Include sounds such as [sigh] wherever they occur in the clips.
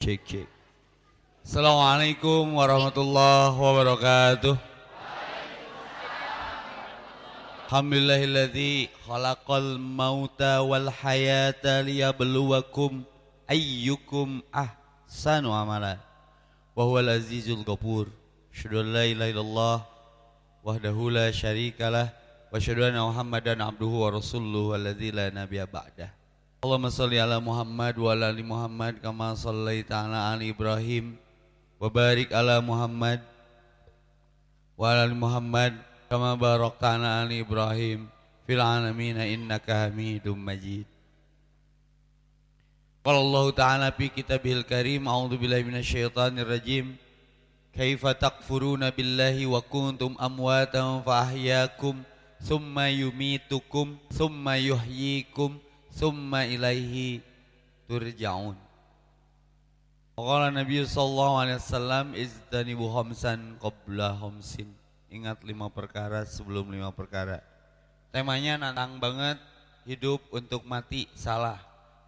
Cek cek. Assalamualaikum warahmatullahi wabarakatuh. Alhamdulillahilladzi khalaqal mauta wal hayata liyabluwakum ayyukum ahsanu amala. Wa huwal azizul ghafur. Asyhadu an la ilaha illallah wahdahu la syarikalah wa asyhadu anna Muhammadan abduhu wa rasuluhu alladzi la nabiyya ba'dah. Allahumma salli ala Muhammad wa ala ali Muhammad kama sallaita ala ali Ibrahim wa barik ala Muhammad wa ala ali Muhammad kama barakta ala ali Ibrahim fil alamin innaka Hamidum Majid. Qala Allah Ta'ala fi kitabihil karim a'udzu billahi minasyaitonir rajim kaifa takfuruna billahi wa kuntum amwatan fa ahyaakum thumma yumitukum thumma yuhyikum thumma ilaihi turja'un. Qala Nabi sallallahu alaihi wasallam izdanibu khamsan qabla khamsin. Ingat lima perkara sebelum lima perkara. Temanya nantang banget hidup untuk mati salah.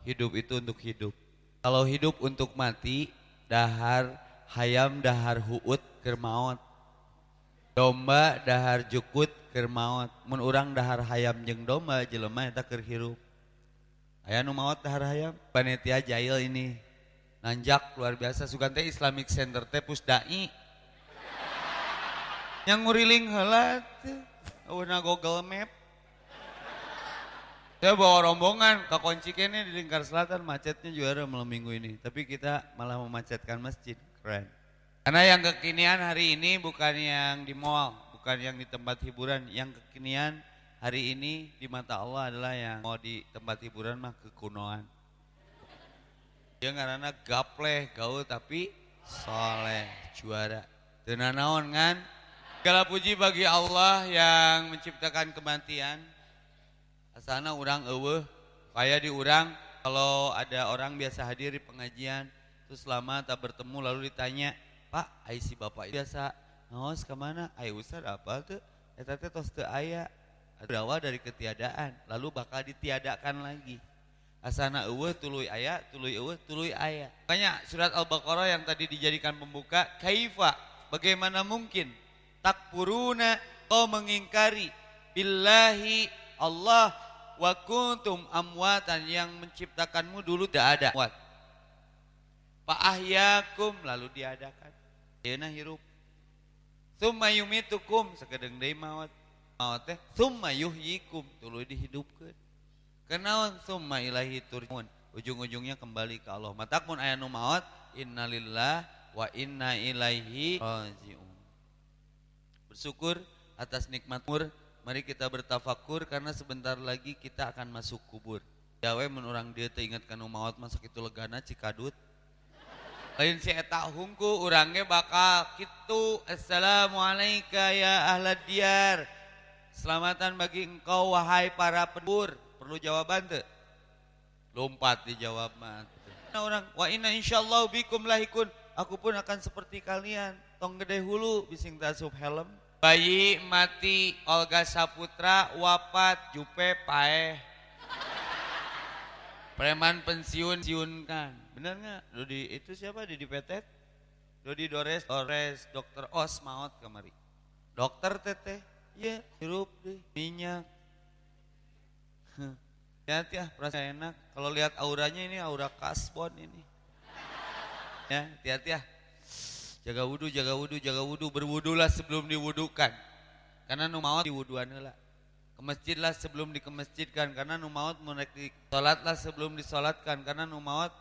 Hidup itu untuk hidup. Kalau hidup untuk mati dahar hayam dahar huut kermaot. Domba dahar jukut kermaot. Mun urang dahar hayam jeung domba jelema eta keur hirup. Aya nu maot dahar hayam. Panitia jail ini. Nanjak luar biasa. Sugante Islamic Center teh pusdai yang nguriling teh eueuhna Google Map. Saya bawa rombongan ke kunci kene di lingkar selatan. Macetnya juara malam minggu ini. Tapi kita malah memacetkan masjid. Keren. Karena yang kekinian hari ini bukan yang di mall bukan yang di tempat hiburan. Yang kekinian hari ini di mata Allah adalah yang mau di tempat hiburan mah kekunoan. Dia karena gapleh gaul tapi soleh juara. Dan naon kan? Segala puji bagi Allah yang menciptakan kematian asana orang eueuh kayak di orang kalau ada orang biasa hadir di pengajian terus lama tak bertemu lalu ditanya Pak ai si bapak biasa ngaos ke mana ai ustad apa tuh eta teh tos teu aya berawal dari ketiadaan lalu bakal ditiadakan lagi. Asana eueuh tuluy aya tuluy eueuh tuluy aya. Makanya surat al-baqarah yang tadi dijadikan pembuka kaifa? Bagaimana mungkin? Takfuruna kau mengingkari. Billahi Allah wa kuntum amwatan yang menciptakanmu dulu tidak ada Wat. Fa ahyakum lalu diadakan. Yeuna hirup. Summa yumitukum sakedeng maot teh summa yuhyikum. Tuluy dihidupkeun. Kenaon summa ilahi turjun ujung-ujungnya kembali ke Allah. Matakmun aya nu maot innalillah wa inna ilaihi rajiun. Bersyukur atas nikmat mur mari kita bertafakur karena sebentar lagi kita akan masuk kubur. Jawa menurang dia teringat kanu maut masak itu legana cikadut. Lain si eta hungku urangnya bakal gitu assalamualaikum ya ahlad diyar selamatan bagi engkau wahai para penduduk perlu jawaban tuh lompat dijawab mah nah, orang wa inna insyaallah bikum lahikun. Aku pun akan seperti kalian. Tong gede hulu bising tasub helm. Bayi mati Olga Saputra wafat Jupe paeh preman pensiun siunkan. Bener nggak Dodi itu siapa? Didi Petet? Dodi Dores? Dores dokter Os maut kemari. Dokter teteh ya hirup deh minyak hati ya perasaan enak kalau lihat auranya ini aura kasbon ini ya hati-hati ya jaga wudhu, jaga wudhu, jaga wudhu, berwudulah sebelum diwudukan. Karena nu maut diwuduan heula. Ke masjidlah sebelum dikemesjidkan karena nu maut mun di salatlah sebelum disolatkan karena nu maut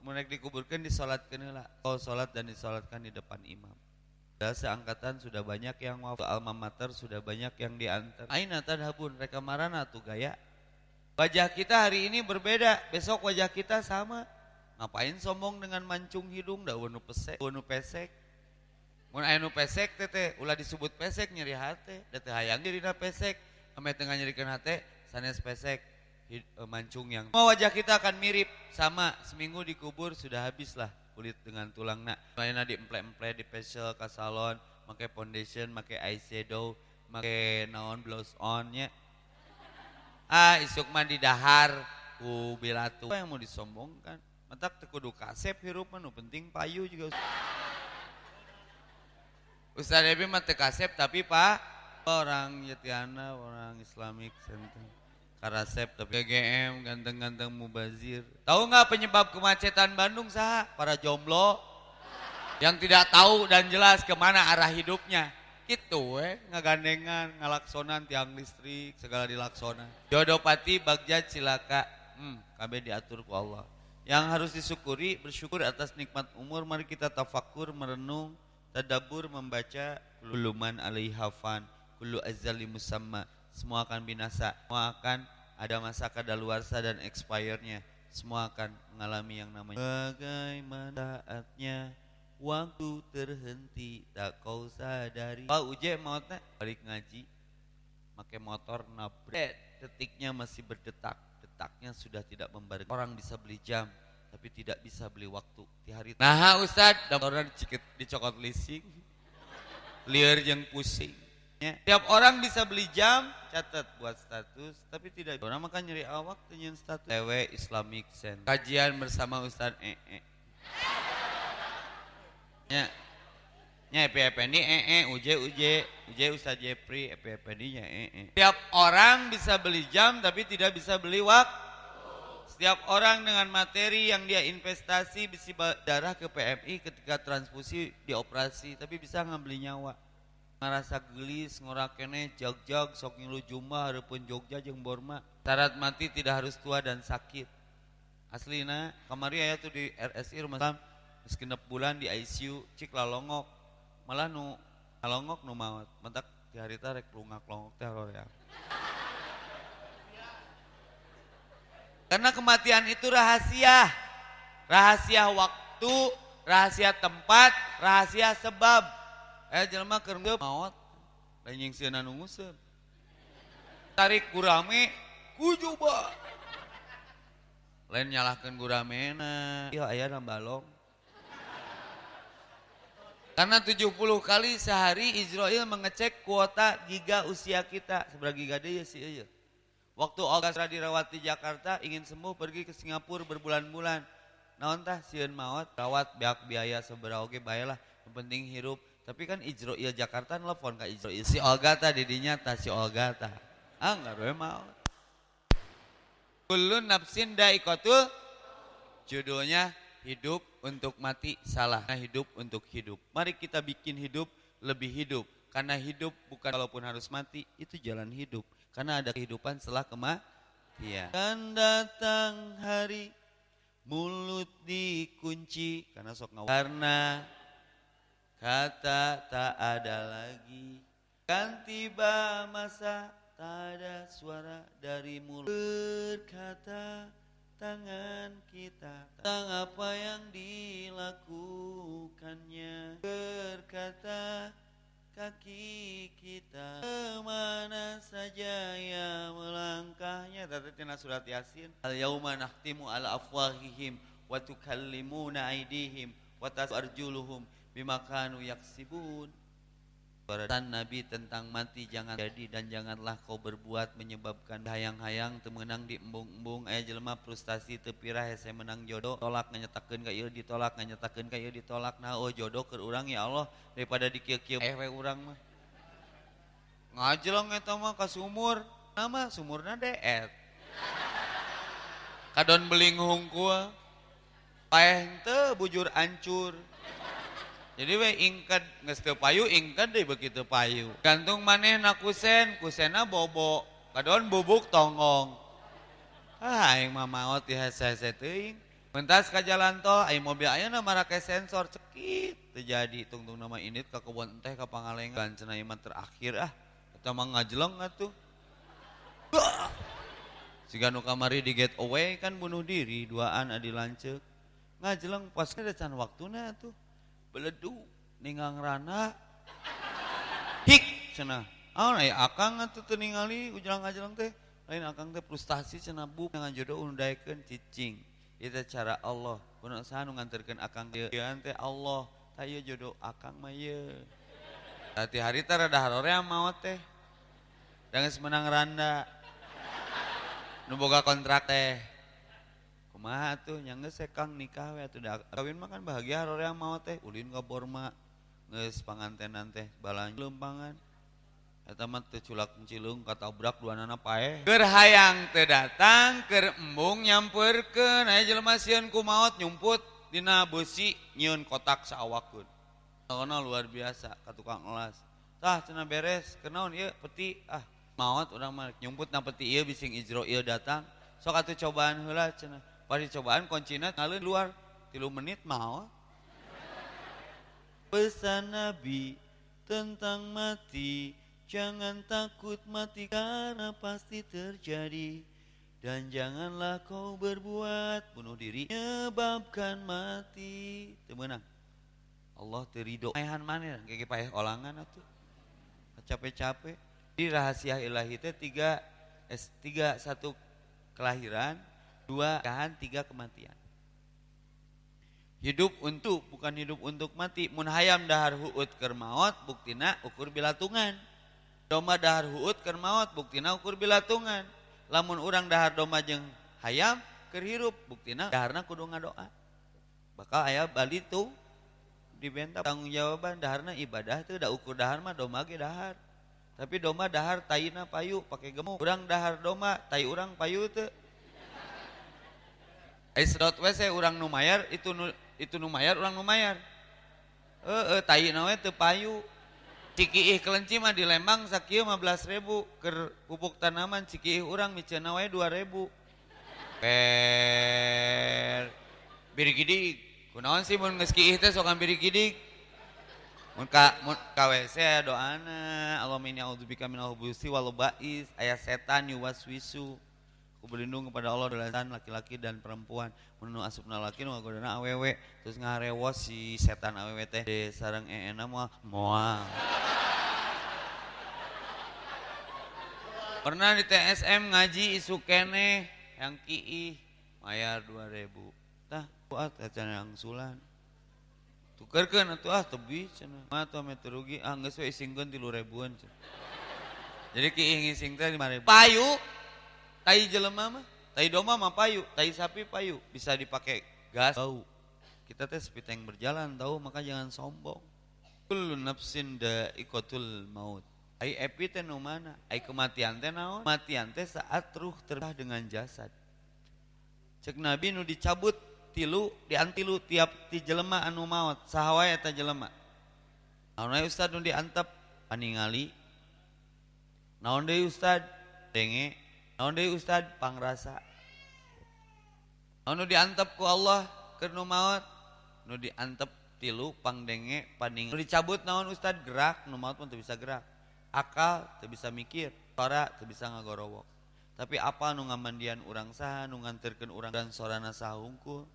mun dikuburkan disolatkeun heula. Oh salat dan disolatkan di depan imam. Sudah seangkatan sudah banyak yang wafat alma mater sudah banyak yang diantar. Aina tadhabun reka marana tuh gaya. Wajah kita hari ini berbeda, besok wajah kita sama. Ngapain sombong dengan mancung hidung dah wanu pesek, wanu pesek. Mun aya nu pesek teh ulah disebut pesek nyeri hate, da teh hayang dirina pesek, ame tengah nyerikeun hate sanes pesek mancung yang Semua wajah kita akan mirip sama seminggu dikubur sudah habis lah kulit dengan tulangna. Lainnya di emple-emple di facial ke salon, make foundation, make eyeshadow, make naon blouse on nya. Ah, isuk mah di dahar ku bilatu yang mau disombongkan Matak tekudu kasep hirup menu penting payu juga. Ustaz Debi mah kasep tapi Pak orang Yatiana, orang Islamic Center. Karasep tapi GGM ganteng-ganteng mubazir. Tahu nggak penyebab kemacetan Bandung sah? Para jomblo yang tidak tahu dan jelas ke mana arah hidupnya. Gitu eh, ngagandengan, ngalaksonan tiang listrik, segala dilaksona. Jodopati Bagjat Cilaka, hmm, KB diatur ku Allah. Yang harus disyukuri, bersyukur atas nikmat umur, mari kita tafakur, merenung, tadabur membaca luluman alaihafan kullu azali musamma semua akan binasa semua akan ada masa kadaluarsa dan expirednya semua akan mengalami yang namanya. Bagaimana saatnya waktu terhenti tak kau sadari. Pak Uje mau balik ngaji pakai motor nabrak. Detiknya masih berdetak. Detaknya sudah tidak membarik orang bisa beli jam tapi tidak bisa beli waktu. Di hari nah Ustad orang dicokot leasing liar yang pusing ya. tiap orang bisa beli jam catat buat status tapi tidak orang makan nyeri. Awak tenyen status. Lewe Islamic Center. Kajian bersama Ustad ee -e. ya. Nya EPFND ee -e, uje uje uje Ustad Jepri EPFND nya ee tiap orang bisa beli jam tapi tidak bisa beli waktu. Setiap orang dengan materi yang dia investasi bisa darah ke PMI ketika transfusi dioperasi, tapi bisa ngambil nyawa. Ngerasa gelis, ngorakene, jog-jog, sok ngilu jumlah, harapun Jogja jeng Borma. Syarat mati tidak harus tua dan sakit. Aslina, kemarin ya tuh di RSI rumah sakit, segenap bulan di ICU, cik lalongok. Malah nu lalongok nu maut. Mentak di hari tarek lungak longok teh ya. Karena kematian itu rahasia. Rahasia waktu, rahasia tempat, rahasia sebab. Eh jelema keur maut. Lain yang sieuna nunguseup. Tarik gurame kujuba. Lain nyalahkan guramena. Iya aya balong. Karena 70 kali sehari Israel mengecek kuota giga usia kita. Seberapa giga dia sih iya. Waktu Olga dirawat di Jakarta, ingin sembuh pergi ke Singapura berbulan-bulan. Nah entah sieun maut, rawat biak biaya seberapa oke bayalah. Yang penting hirup. Tapi kan Ijroil Jakarta nelfon ke Ijroil. Si Olga tadi dinyata si Olga ta. Ah enggak roe maut. Kulun nafsin daikotul judulnya hidup untuk mati salah. Nah, hidup untuk hidup. Mari kita bikin hidup lebih hidup. Karena hidup bukan walaupun harus mati, itu jalan hidup. Karena ada kehidupan setelah kematian. Kan datang hari mulut dikunci karena sok ngawur. Karena kata tak ada lagi. Kan tiba masa tak ada suara dari mulut. Berkata tangan kita tentang apa yang dilakukannya. Berkata kaki kita ke mana saja ya melangkahnya? Tadi tina surat yasin al yauma nahtimu ala afwahihim wa tukallimuna aidihim wa tasarjuluhum kanu yaksibun. Dan Nabi tentang mati jangan jadi dan janganlah kau berbuat menyebabkan hayang-hayang temenang di embung-embung. Ayah jelema frustasi tepirah saya menang jodoh. Tolak nganyatakeun ka ieu ditolak nganyatakeun ka ieu ditolak. Nah oh jodoh ke urang ya Allah daripada dikieu-kieu eh we urang mah. Ngajelong eta mah ka sumur. Nama sumurna deet kadon beling hungkul paeh bujur ancur jadi we ingked geus teu payu ingked deh begitu payu. Gantung maneh na kusen, kusena bobo. Kadon bubuk tonggong. Ah aing mah maot di hese teuing. Mentas ka jalan tol, aing mobil ayeuna marake sensor cekit terjadi tungtung nama ini ke kebun teh ke Pangalengan cenah iman terakhir ah. Eta mah ngajeleng atuh. Siga nu kamari di getaway kan bunuh diri duaan adi lanceuk. Ngajeleng pas ada can waktuna tuh beledu ningang rana hik cenah. Ah oh, akang atuh teu ningali ujelang-ajelang teh. Lain akang teh frustasi cenah bu ngajodoh undaikeun cicing. Itu cara Allah. Kuno saha nu nganterkeun akang dieu teh Allah taya jodoh akang mah ieu. Hati hari teh rada harore maot teh. Dan menang randa. Nu boga kontrak teh. Kumaha tuh nyangge sekang nikah we atuh. Kawin mah kan bahagia yang mau teh. Ulin ka borma. Geus pangantenan teh balan lempangan eta mah teu culak cilung katabrak duanana pae keur hayang teu datang keur embung nyampeurkeun aya jelema sieun ku maot nyumput dina besi nyieun kotak saawakkeun Karena luar biasa ka tukang elas. Tah cenah beres. Kenaon ieu peti ah. Maot urang mah nyumput na peti ieu bising ijro ieu datang. Sok atuh cobaan heula cenah pada cobaan kuncinya ngalun luar tilu menit mau. Pesan Nabi tentang mati, jangan takut mati karena pasti terjadi. Dan janganlah kau berbuat bunuh diri menyebabkan mati. Temenang. Allah terido. Ayahan mana? Kayak payah olangan atau capek-capek. Di rahasia ilahi itu tiga, tiga satu kelahiran, dua kahan, tiga kematian. Hidup untuk bukan hidup untuk mati. Mun hayam dahar huut kermaot buktina ukur bilatungan. Doma dahar huut kermaot buktina ukur bilatungan. Lamun orang dahar doma jeng hayam kerhirup buktina daharna kudu ngadoa. Bakal ayah bali tuh dibenta tanggung jawaban daharna ibadah tuh da ukur dahar mah doma ge dahar. Tapi doma dahar tayina payu pakai gemuk. Urang dahar doma tai urang payu tuh sedot we saya urang numayar itu nu, itu numayar urang numayar. Eh eh tai nawe teu payu. Cikiih kelenci mah di Lembang sakieu 15.000 keur pupuk tanaman cikiih urang miceuna wae 2.000. Per birigidig. Kunaon sih mun geus kiih teh sok biri gidik. Mun ka mun ka WC doana. Allahumma inni a'udzubika minal hubusi wal ba'is. Aya setan yuwaswisu. Aku berlindung kepada Allah dari laki-laki dan perempuan. Menu asupna laki nu ngagodana awewe terus ngarewos si setan awewe teh de sareng eena mah moal. [laughs] Pernah di TSM ngaji isu kene yang kiih bayar 2000. Tah buat acan yang sulan. Tukerkeun atuh ah tebi cenah. Mah atuh ame rugi ah geus we isingkeun 3000-an Jadi kiih ngising teh 5000. Payu Tai jelema mah, tai doma mah payu, tai sapi payu, bisa dipakai gas bau. Kita teh seperti yang berjalan tahu, maka jangan sombong. Kullu nafsin ikotul maut. Ai epi teh nu mana? Ai kematian teh naon? Kematian teh saat ruh terpisah dengan jasad. Cek Nabi nu dicabut tilu diantilu tiap ti jelema anu maut sahawa eta jelema. Naon Ustad nu diantep paningali. Naon deui Ustad? Denge Naon deui Ustad pangrasa. Anu diantep ku Allah keur nu maot, nu diantep tilu pangdenge paning. Nu dicabut naon Ustad gerak, nu maot pun teu bisa gerak. Akal teu bisa mikir, suara teu bisa ngagorowok. Tapi apa nu ngamandian urang saha, nu nganterkeun urang dan sorana saha hungkul.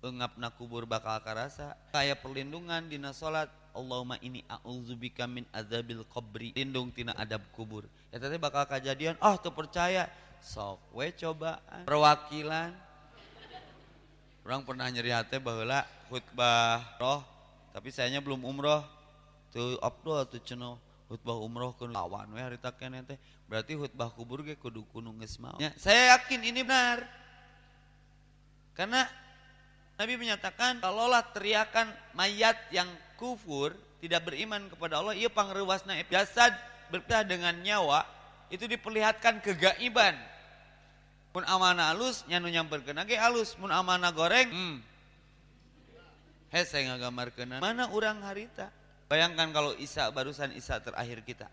Engapna kubur bakal karasa. Kaya perlindungan dina salat Allahumma ini a'udzubika min adzabil qabri. Lindung tina adab kubur. Ya tadi bakal kejadian oh tuh percaya sok we cobaan perwakilan. Orang pernah nyeri hati bahwa khutbah roh tapi sayanya belum umroh. Tuh Abdul tuh ceno khutbah umroh ke lawan we harita kene teh. Berarti khutbah kubur ge kudu kudu ya, saya yakin ini benar. Karena Nabi menyatakan kalaulah teriakan mayat yang kufur, tidak beriman kepada Allah, ia pangruasna jasad berpisah dengan nyawa, itu diperlihatkan kegaiban. Mun amanah alus, nyanu nyamperkeun ge alus, mun amanah goreng, hmm. He saya ngagambarkeun. Mana orang harita? Bayangkan kalau Isa barusan Isa terakhir kita.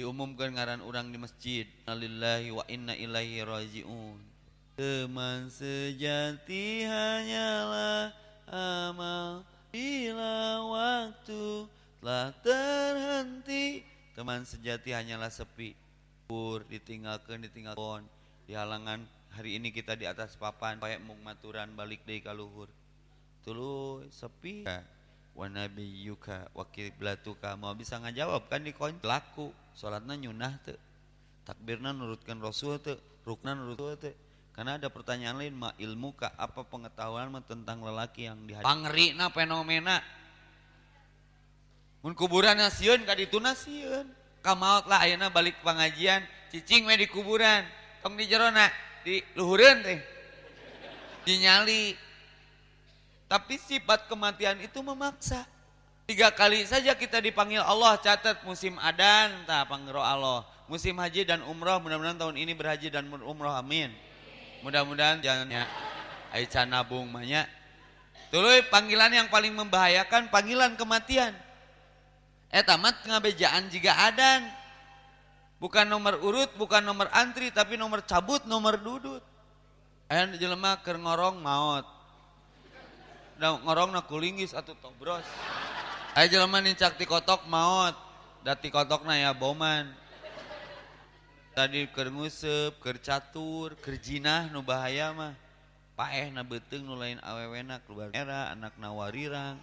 Diumumkan ngaran orang di masjid. Alillahi wa inna ilaihi rajiun. Teman sejati hanyalah amal. Bila waktu telah terhenti Teman sejati hanyalah sepi. Pur ditinggalkan ditinggalkan. Di halangan hari ini kita di atas papan Kayak mung maturan balik dari kaluhur. Tulu sepi. Wa yuka wakil belatuka Mau bisa ngajawab kan di kon Laku. Sholatnya nyunah tuh Takbirna nurutkan rasul tuh Rukna nurut tuh karena ada pertanyaan lain, ma ilmu kah apa pengetahuan tentang lelaki yang di Pangri na fenomena. Mun kuburan sieun ka dituna sieun. Kamaut lah ayeuna balik pengajian, cicing we di kuburan. Tong di jerona di luhureun teh. dinyali. Tapi sifat kematian itu memaksa. Tiga kali saja kita dipanggil Allah catat musim adan tak panggil Allah. Musim haji dan umroh mudah-mudahan tahun ini berhaji dan umroh amin. Mudah-mudahan jangannya Aisyah nabung banyak. Tuluy panggilan yang paling membahayakan panggilan kematian. Eh tamat ngabejaan jika adan. Bukan nomor urut, bukan nomor antri, tapi nomor cabut, nomor dudut. Ayah jelema keur ngorong maut. Da ngorong na kulingis atau tobros. Ayah jelema nincak ti kotok maut. Dati kotokna ya boman. Tadi keur nguseup, keur catur, keur jinah nu bahaya mah. Paeh na beteung nu lain awewena keluar era anak nawarirang.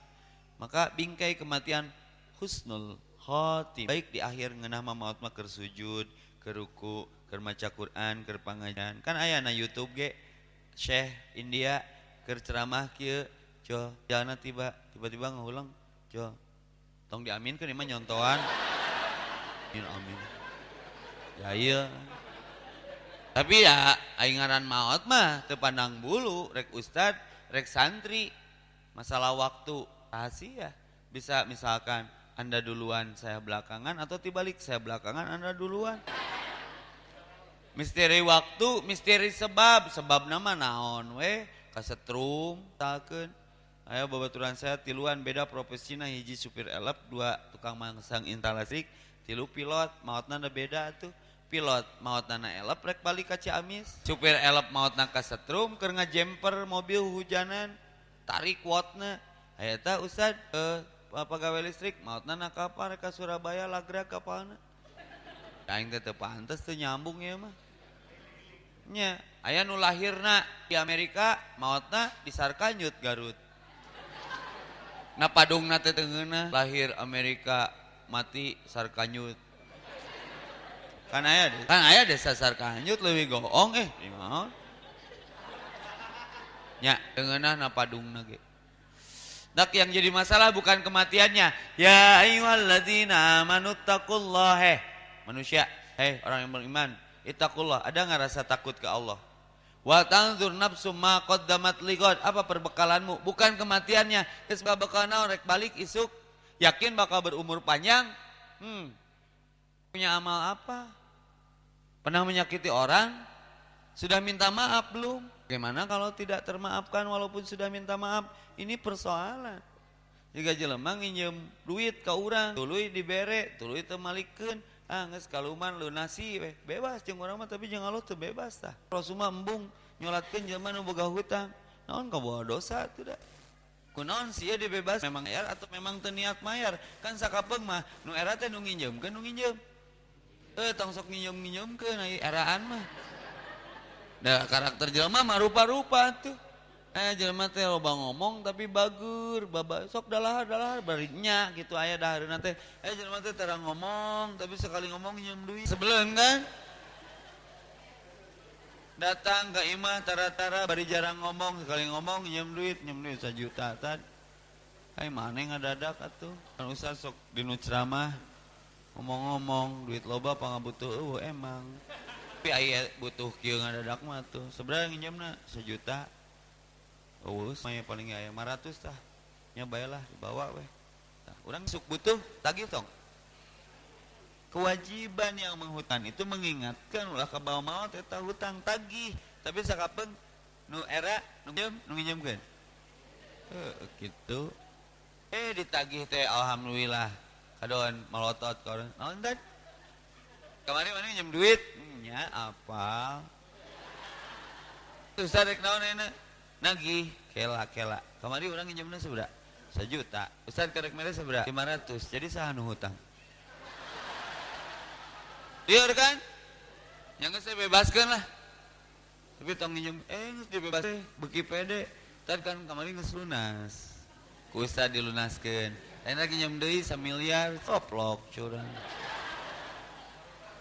Maka bingkai kematian husnul khotim. Baik di akhir ngeunah mah maut mah keur sujud, keur ruku, keur maca Quran, keur pangajian. Kan aya na YouTube ge Syekh India keur ceramah kieu, jo jana tiba tiba-tiba ngulang, jo. Tong diaminkeun ieu mah nyontohan. [laughs] Amin amin. Ya iya. Tapi ya aingaran maut mah teu pandang bulu, rek ustad, rek santri. Masalah waktu rahasia. Bisa misalkan anda duluan, saya belakangan atau tibalik saya belakangan, Anda duluan. Misteri waktu, misteri sebab, sebab nama naon we, kasetrum, taken. Ayo babaturan saya tiluan beda profesinya hiji supir elep, dua tukang mangsang instalasi, tilu pilot, mautna beda tuh. Pilot mautna elep rek balik ka Ciamis. Supir elep mautna kasetrum keur ngajemper mobil hujanan, tarik wattna. Aya ta Ustad, eh, pegawai listrik mautna na kapal ka Surabaya lagra kapalna aing teh teu pantes teu nyambung ya mah nya aya nu lahirna di Amerika mautna di Sarkanyut Garut na padungna teh teungeuna lahir Amerika mati Sarkanyut kan aya kan aya desa Sarkanyut leuwih goong eh naon nya teungeunah na padungna ge Dak yang jadi masalah bukan kematiannya. Ya ayyuhalladzina amanu taqullah. Heh, manusia, heh orang yang beriman, ittaqullah. Ada nggak rasa takut ke Allah? Wa tanzur nafsum ma qaddamat liqad. Apa perbekalanmu? Bukan kematiannya. Geus bakal naon balik isuk. Yakin bakal berumur panjang? Hmm. Punya amal apa? Pernah menyakiti orang? Sudah minta maaf belum? Bagaimana kalau tidak termaafkan walaupun sudah minta maaf? Ini persoalan. Jika jelema nginjem duit ke orang, tuluy dibere, tuluy teu malikeun. Ah kaluman lunasi we. Bebas jeung urang mah tapi jeung Allah teu bebas tah. Rasul embung nyolatkeun jelema nu boga hutang. Naon kaboga dosa teu da. Kunaon sia dibebas memang mayar atau memang teu niat mayar? Kan sakapeung mah nu era teh nu nginjemkeun nu nginjem. Eh tong sok nginjem-nginjemkeun ai eraan mah. Nah karakter jelma mah rupa-rupa tuh. Eh jelma teh loba ngomong tapi bagur, baba sok dalah dalah barinya gitu aya dahareuna teh. Eh jelma teh terang ngomong tapi sekali ngomong nyeum duit. Sebelum kan? Datang ke imah tara-tara bari jarang ngomong, sekali ngomong nyeum duit, nyeum duit sajuta tadi. Hai mana ngadadak atuh? Kan usah sok dinu ngomong-ngomong duit loba pangabutuh eueuh emang. Tapi ayah butuh kieu ngadadak mah tuh. Sebenarnya nginjemna sejuta. Uus, maya paling aya 500 tah nya bayalah dibawa weh. Nah, orang sok butuh tagih tong. Kewajiban yang menghutang itu mengingatkan ulah ke bawah maut eta hutang tagih. Tapi sakapeung nu era nu nginjem nu nginjemkeun. Eh gitu. Eh ditagih teh alhamdulillah kadoan melotot kadoan naon teh kemarin mana nginjem duit? Nya apa Ustaz rek naon enak nagih. Kela kela kemarin orang nginjemna seberapa? Sejuta. Ustaz kerek mere seberapa? 500 jadi sah nu hutang Dia kan? Yang saya bebaskan lah. Tapi tong nginjem eh geus dibebas beki pede. Tadi kan kemarin geus lunas ku Ustaz dilunaskeun enak nginjem deui samiliar coplok curang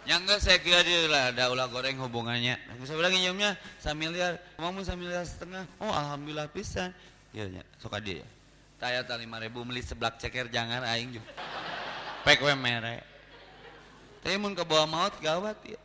yang enggak saya kira dia lah ada ulah goreng hubungannya. Saya bilang nginjemnya samiliar, kamu samiliar setengah. Oh alhamdulillah pisan. Iya nya, suka dia. Taya tali lima ribu beli seblak ceker jangan aing juga. Pek we mere. Tapi mun ke bawah maut gawat ya.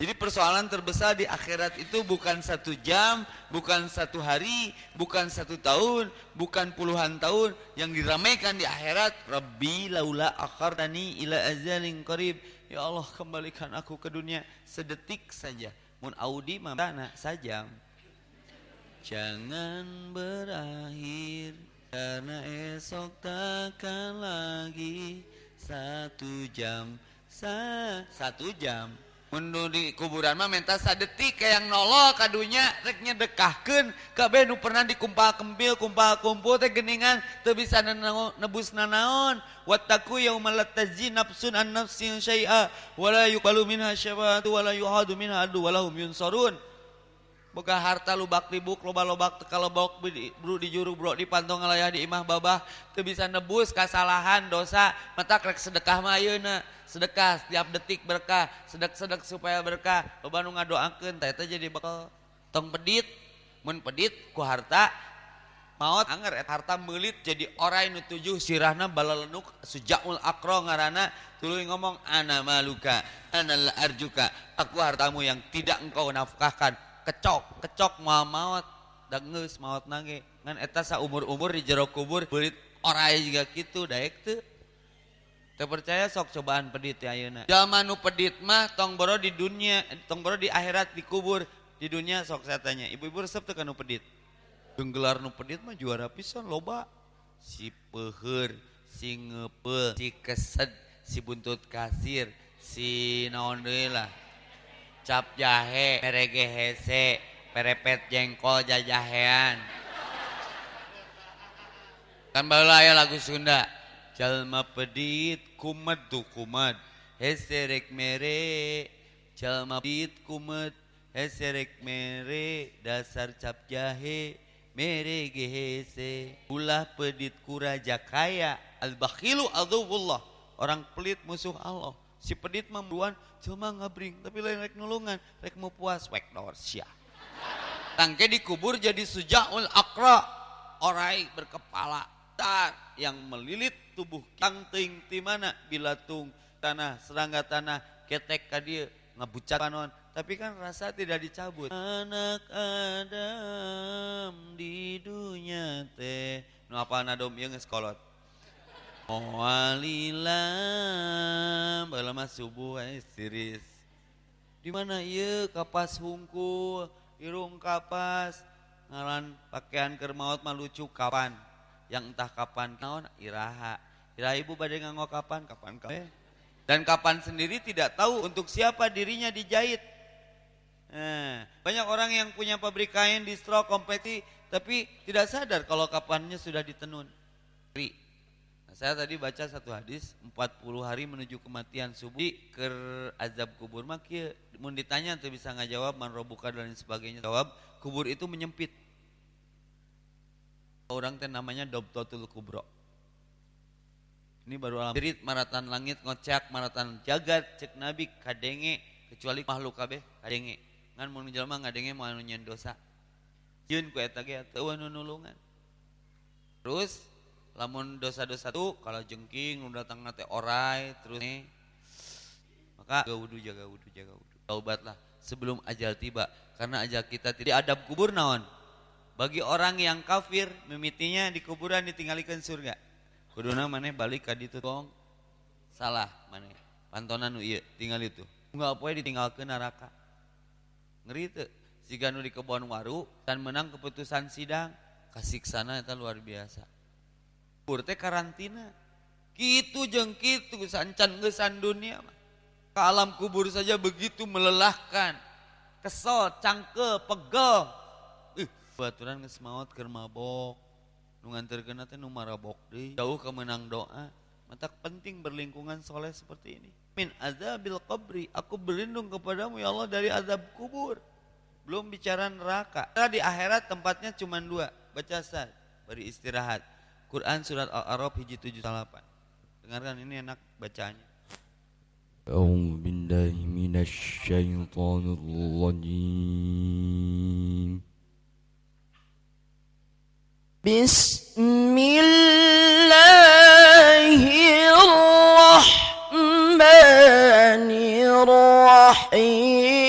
Jadi persoalan terbesar di akhirat itu bukan satu jam, bukan satu hari, bukan satu tahun, bukan puluhan tahun. Yang diramaikan di akhirat, Rabbi laula akhartani ila azalin qarib. Ya Allah kembalikan aku ke dunia sedetik saja. Mun audi mana saja. Jangan berakhir karena esok takkan lagi satu jam sa satu jam mundur di kuburan mah mentas sadetik kayak yang nolok kadunya nyedekahkeun. Ka kabeh nu pernah dikumpal kempil kumpal kumpul teh geningan teu bisa nebus nanaon wattaqu yaumal tazi nafsun an nafsin syai'a wala yuqalu minha syafaatu wala yuhadu minha adu walahum yunsarun boga harta lubak ribuk loba lobak teka lobak bro di juru bro di pantong ngalayah di imah babah teu bisa nebus kesalahan dosa. Mata rek sedekah mah ayeuna sedekah setiap detik berkah sedek-sedek supaya berkah. Loba nu tah eta jadi bakal tong pedit. Mun pedit ku harta maut anger et harta melit jadi orang nu tujuh sirahna balalenuk sujaul akro ngarana. Tuluy ngomong ana maluka ana arjuka. Aku hartamu yang tidak engkau nafkahkan kecok kecok mau maut dangeus maut nage ngan eta sa umur-umur di jero kubur belit orang juga gitu daek tuh percaya sok cobaan pedit ya ayeuna. Zaman nu pedit mah tong boro di dunia, tong boro di akhirat dikubur. Di dunia sok saya tanya, ibu-ibu resep teu nu pedit. Genggelar nu pedit mah juara pisan loba. Si peuheur, si ngepel, si kesed, si buntut kasir, si naon lah. Cap jahe, merege hese, perepet jengkol jajahean. Kan baheula aya lagu Sunda. Jalma pedit kumat tu kumat heserek mere jalma dit kumat heserek mere dasar cap jahe mere gehese ulah pedit kuraja kaya al bakhilu adubullah orang pelit musuh Allah si pedit membuan cuma ngabring tapi lain rek nulungan rek mau puas wek dorsya tangke dikubur jadi sujaul akra. Orai berkepala tar yang melilit tubuh tangting di mana? Bilatung tanah serangga tanah ketek kadia ngebucat panon tapi kan rasa tidak dicabut. Anak Adam di dunia teh. Nu apa nadom yang sekolot Walilam balama subuh istiris di mana iya kapas hungkul irung kapas ngaran pakaian kermaut malucu kapan yang entah kapan naon iraha Kira ibu badai nganggo kapan? Kapan kapan? Dan kapan sendiri tidak tahu untuk siapa dirinya dijahit. Nah, banyak orang yang punya pabrik kain di stroke kompeti tapi tidak sadar kalau kapannya sudah ditenun. Nah, saya tadi baca satu hadis 40 hari menuju kematian subuh ke azab kubur. Mah mau ditanya tuh bisa nggak jawab man robuka dan sebagainya. Jawab kubur itu menyempit. Orang teh namanya Dobtotul Kubro. Ini baru alam. Jerit maratan langit ngocak maratan jagat cek nabi kadenge kecuali makhluk kabeh kadenge. Ngan mun jelema ngadenge mau nyen dosa Jun ku eta ge teu nulungan. Terus lamun dosa-dosa tu kalau jengking nu datang nate orai terus nih maka jaga wudu jaga wudu jaga wudu. Taubatlah sebelum ajal tiba. Karena ajal kita tidak adab kubur naon. Bagi orang yang kafir mimitinya di kuburan ditinggalikan surga. Kuduna mana balik ke ditu tong? Salah mana. Pantonan nu iya tinggal itu. Nggak apa ditinggalkan neraka? Ngeri itu jika nu di kebun waru dan menang keputusan sidang. Kasih sana itu luar biasa kubur teh karantina. Gitu jeng gitu sancan gesan dunia ke alam kubur saja begitu melelahkan. Kesel cangke pegel. Ih baturan geus maot keur mabok. Nungan terkena teh nu marabok deui. Jauh kemenang doa. Mata penting berlingkungan soleh seperti ini. Min azabil qabri aku berlindung kepadamu ya Allah dari azab kubur. Belum bicara neraka. Karena di akhirat tempatnya cuma dua. Baca sad beri istirahat Quran surat Al-A'raf hiji 78 dengarkan ini enak bacanya أعوذ بالله من الشيطان الرجيم بسم الله الرحمن الرحيم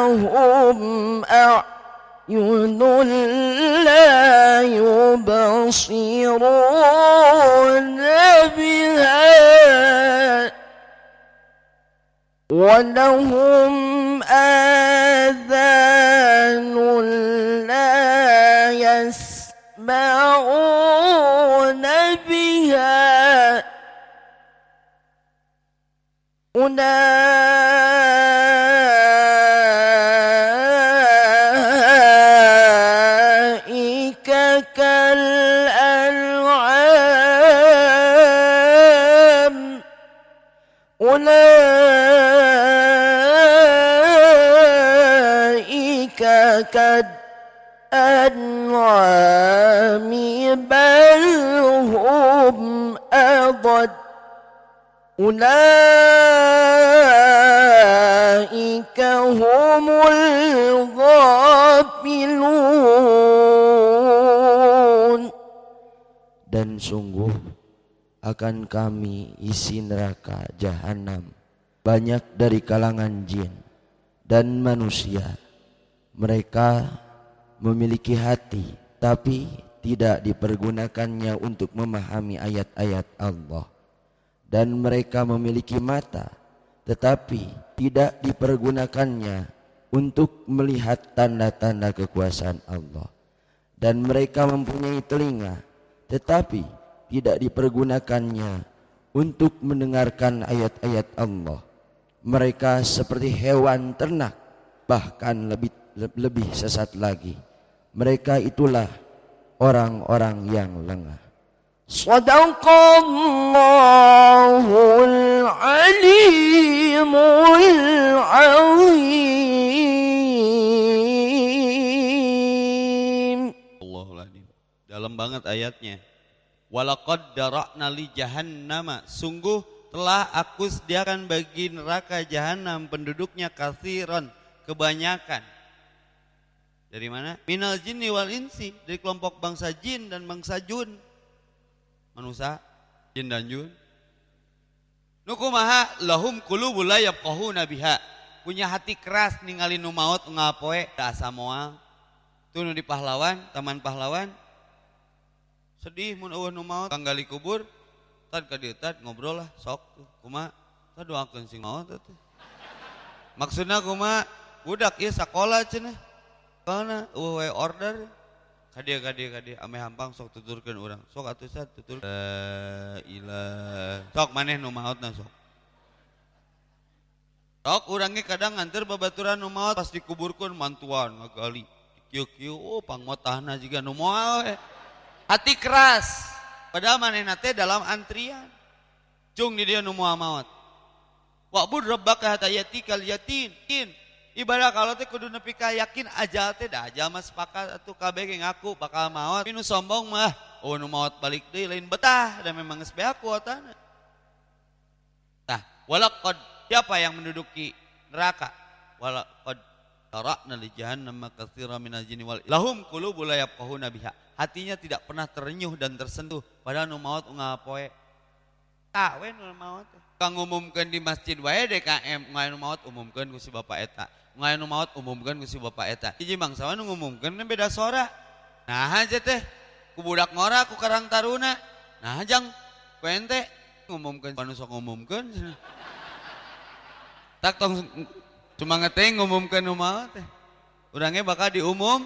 ولهم أعين لا يبصرون بها ولهم آذان أولئك كالأنعام أولئك كالأنعام أولئك هم الغافلون Dan sungguh akan kami isi neraka jahanam banyak dari kalangan jin dan manusia. Mereka memiliki hati tapi tidak dipergunakannya untuk memahami ayat-ayat Allah. Dan mereka memiliki mata tetapi tidak dipergunakannya untuk melihat tanda-tanda kekuasaan Allah. Dan mereka mempunyai telinga tetapi tidak dipergunakannya untuk mendengarkan ayat-ayat Allah. Mereka seperti hewan ternak, bahkan lebih lebih sesat lagi. Mereka itulah orang-orang yang lengah. Sadaqallahul alimul azim. Allahul Adim. Dalam banget ayatnya. Walaqad dara'na li jahannama. Sungguh telah aku sediakan bagi neraka jahanam penduduknya kathiran. Kebanyakan. Dari mana? Minal jinni wal insi. Dari kelompok bangsa jin dan bangsa jun. Manusia, jin dan jun. Nukumaha lahum qulubul la yafqahuna biha. Punya hati keras ningali nu maut ngapoe asa moal. Tuh nu di pahlawan, taman pahlawan. Sedih mun eueuh nu maut tanggali kubur. Tad ka dieu tad ngobrol lah sok. Kumaha? Tad doakeun sing maut tuh. Maksudna kumaha? Budak ieu sakola cenah. Kana eueuh order. Kadia kadia kadia ame hampang sok tuturkeun urang. Sok atuh sad tutur. La ilah. Sok maneh nu maotna sok. Sok urangnya kadang nganter babaturan nu maot pas dikuburkeun mantuan ngagali. Kieu-kieu oh pangmotahna juga nu moal we. Hati keras. Padahal manehna teh dalam antrian. Cung di dia nu moal maot. Wa'bud rabbaka hatta yatikal yatin. Ibadah kalau teh kudu nepi ka yakin ajal teh dah ajal mah sepakat atuh kabeh ngaku bakal maot. Nu sombong mah oh nu maot balik deui lain betah dan memang geus kuotana. Nah, walaqad siapa yang menduduki neraka? Walaqad tarakna li jahannam katsira minal jinni wal lahum qulubul la yafqahuna biha. Hatinya tidak pernah terenyuh dan tersentuh padahal nu maot ngapoe. Tah we nu maot. kang umumkan di masjid wae DKM ngan maut umumkan ku si bapak eta. Ngan maut umumkan ku si bapak eta. Hiji mangsawan ngumumkan beda sora nah aja teh ku budak ngora ku karang taruna. Nah jang ku ente ngumumkan panu sok ngumumkan tak tong cuma ngeteh ngumumkan umal teh. Urangnya bakal diumum.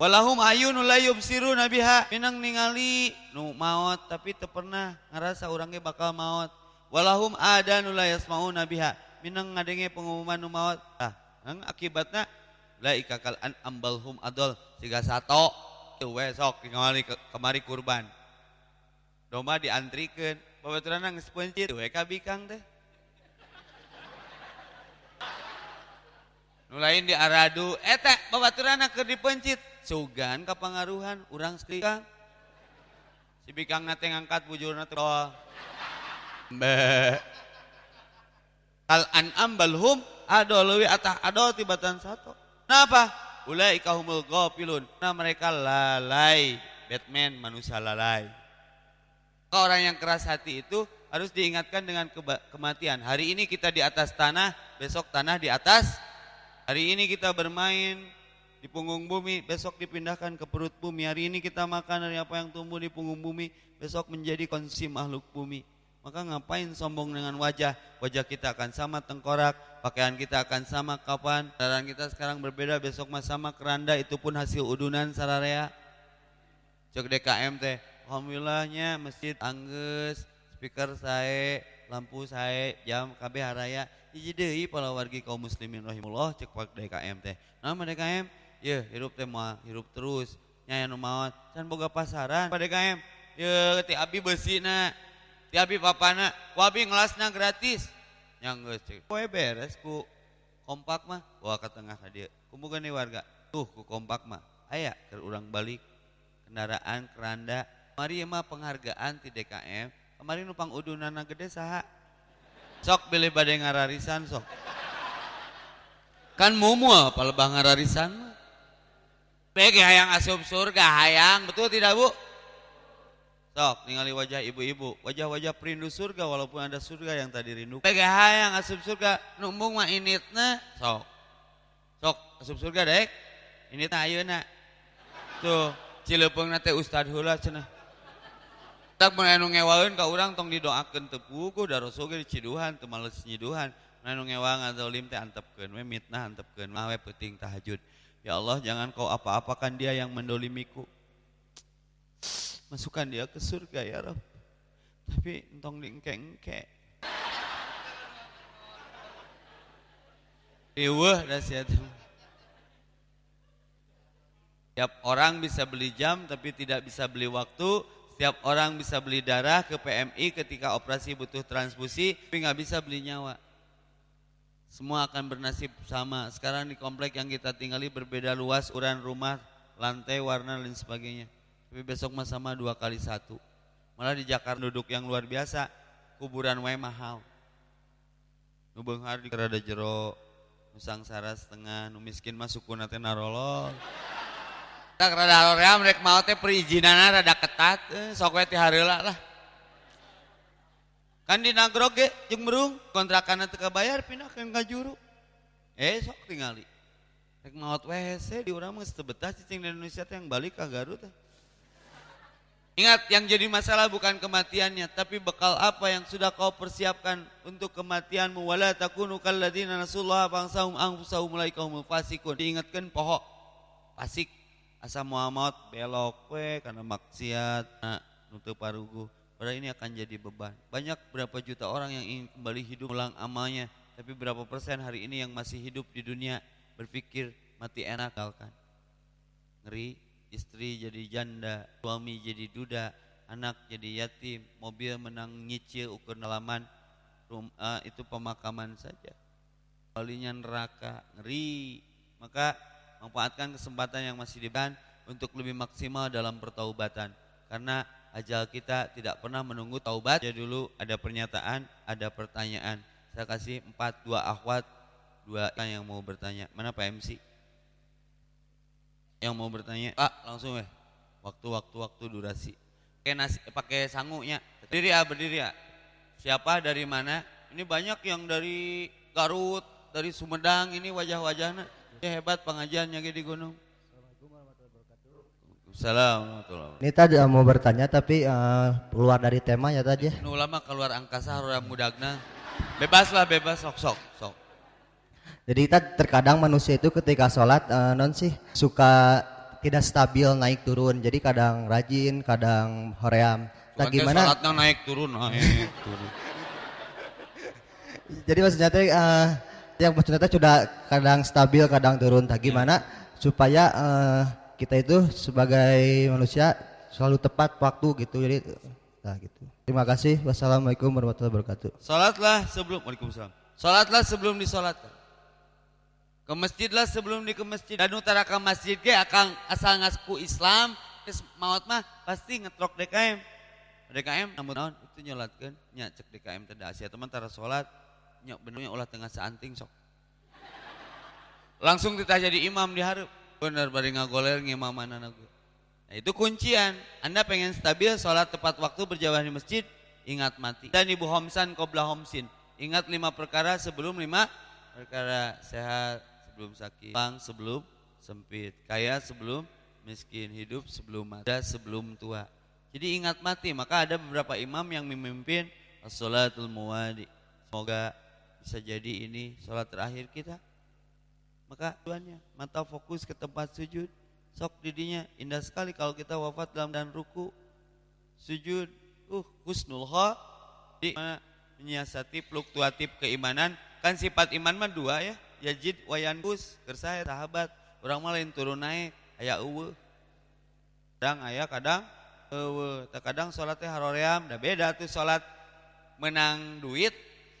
Walahum ayunul la yubsiruna biha minang ningali nu maot tapi teu pernah ngarasa urangnya bakal maot. Walahum adanu la yasmauna biha. Minang ngadenge pengumuman nu maot. Ah, ang akibatna la ikakal an ambalhum adol siga sato. Tuh we sok kemari kemari kurban. Domba diantrikeun. Babaturan geus peuncit we ka bikang teh. Nulain di aradu, eta babaturan ke dipencit. Sugan kapangaruhan, urang sekali Si bikang nate ngangkat bujur nate doa. Be. Al an'am balhum ado lewi atah ado tibatan satu. Kenapa? Ulai kahumul gopilun. Nah mereka lalai. Batman manusia lalai. Kalau orang yang keras hati itu harus diingatkan dengan kematian. Hari ini kita di atas tanah, besok tanah di atas. Hari ini kita bermain di punggung bumi, besok dipindahkan ke perut bumi. Hari ini kita makan dari apa yang tumbuh di punggung bumi, besok menjadi konsumsi makhluk bumi. Maka ngapain sombong dengan wajah? Wajah kita akan sama tengkorak, pakaian kita akan sama kapan, kendaraan kita sekarang berbeda, besok mah sama keranda, itu pun hasil udunan sararea. Cok DKM teh, Alhamdulillahnya masjid angges, speaker saya, lampu saya, jam KB haraya. Hiji deui para wargi kaum muslimin rahimullah cek pak DKM teh. Nama DKM? Ya, hirup teh mah hirup terus. Nya anu maot, can boga pasaran pada DKM. Ya, ti abi besi na. Ti abi papana, ku abi ngelasna gratis. Yang geus cek. Poe beres ku kompak mah bawa ke tengah ka dieu. Warga. Tuh ku kompak mah. Aya keur urang balik kendaraan keranda. Mari mah penghargaan ti DKM. Kemarin numpang udunana gede saha? Sok pilih badai ngararisan sok. Kan mumu apa lebah ngararisan? Bagi hayang asup surga, hayang, betul tidak bu? Sok, ningali wajah ibu-ibu, wajah-wajah perindu surga walaupun ada surga yang tadi rindu. Bagi hayang asup surga, numbung mah initna, sok. Sok, asup surga dek, initna ayeuna. Tuh, cilepeng nate ustad hula cenah. Tak mulai ngewain ka orang tong didoakan tepuku daro soge diciduhan teu males nyiduhan. Mulai ngewang atau lim teh antepkeun we mitnah mawe penting tahajud. Ya Allah jangan kau apa-apakan dia yang mendolimiku. Masukkan dia ke surga ya Rabb. Tapi entong diengke-engke. Iweh dasiat. Tiap orang bisa beli jam tapi tidak bisa beli waktu setiap orang bisa beli darah ke PMI ketika operasi butuh transfusi, tapi nggak bisa beli nyawa. Semua akan bernasib sama. Sekarang di komplek yang kita tinggali berbeda luas, ukuran rumah, lantai, warna, dan sebagainya. Tapi besok mah sama dua kali satu. Malah di Jakarta duduk yang luar biasa, kuburan wae mahal. Nu beunghar di kerada jero, nusang saras setengah, nu miskin mah suku nate narolol. Tak rada lorea mereka mau teh perizinannya rada ketat, eh, sok hareula lah. Kan di nagrog ge jeung merung kontrakan teu kabayar pindahkeun ka juru. Eh sok tingali. Rek maot WC di urang mah geus betah cicing di Indonesia teh yang balik ka Garut. Ingat yang jadi masalah bukan kematiannya tapi bekal apa yang sudah kau persiapkan untuk kematianmu wala takunu kalladzina nasullah bangsahum anfusahum laikaumul fasikun. Diingatkan pohon fasik asa Muhammad belok we karena maksiat nah, nutup parugu pada ini akan jadi beban. Banyak berapa juta orang yang ingin kembali hidup ulang amalnya. Tapi berapa persen hari ini yang masih hidup di dunia berpikir mati enak kan ngeri istri jadi janda suami jadi duda anak jadi yatim mobil menang nyicil ukur nelaman rum, uh, itu pemakaman saja. Kalinya neraka ngeri. Maka manfaatkan kesempatan yang masih diberikan untuk lebih maksimal dalam pertaubatan. Karena ajal kita tidak pernah menunggu taubat. Ya dulu ada pernyataan, ada pertanyaan. Saya kasih empat, dua akhwat, dua yang mau bertanya. Mana Pak MC? Yang mau bertanya, Pak langsung ya. Waktu, waktu, durasi. Pakai nasi, pakai sangunya. Berdiri ya, berdiri ya. Siapa dari mana? Ini banyak yang dari Garut, dari Sumedang, ini wajah-wajahnya Ya hebat pengajiannya di gunung. Assalamualaikum Ini tadi mau bertanya tapi uh, keluar dari tema ya tadi. Nu lama keluar angkasa orang mudagna. Bebas lah bebas sok sok sok. Jadi kita terkadang manusia itu ketika sholat uh, non sih suka tidak stabil naik turun. Jadi kadang rajin, kadang hoream. Nah gimana? Sholatnya naik turun, naik turun. [laughs] Jadi maksudnya teh uh, yang maksudnya sudah kadang stabil kadang turun tak gimana ya. supaya uh, kita itu sebagai manusia selalu tepat waktu gitu jadi nah gitu terima kasih wassalamualaikum warahmatullahi wabarakatuh salatlah sebelum waalaikumsalam salatlah sebelum disolatkan Ke masjid lah sebelum di ke masjid. Dan utara ke masjid ge akan asal ngasku Islam, kes maut mah pasti ngetrok DKM. DKM namun naon itu nyolatkeun nya cek DKM teh Asia teman tara salat nya benernya ulah tengah seanting sok. Langsung kita jadi imam di hareup. Bener bari ngagoler ngimaman anak gue. Nah itu kuncian. Anda pengen stabil sholat tepat waktu berjamaah di masjid, ingat mati. Dan ibu homsan koblah homsin. Ingat lima perkara sebelum lima perkara sehat sebelum sakit, bang sebelum sempit, kaya sebelum miskin, hidup sebelum mati, sebelum tua. Jadi ingat mati, maka ada beberapa imam yang memimpin as-salatul muwadi. Semoga bisa jadi ini sholat terakhir kita. Maka tuannya mata fokus ke tempat sujud, sok didinya indah sekali kalau kita wafat dalam dan ruku, sujud, uh husnul di mana menyiasati fluktuatif keimanan. Kan sifat iman mah dua ya. Yajid wayanbus kersaya sahabat. Orang mah lain turun naik aya uwe kadang aya kadang uwe kadang sholatnya haroream dah beda tuh sholat. Menang duit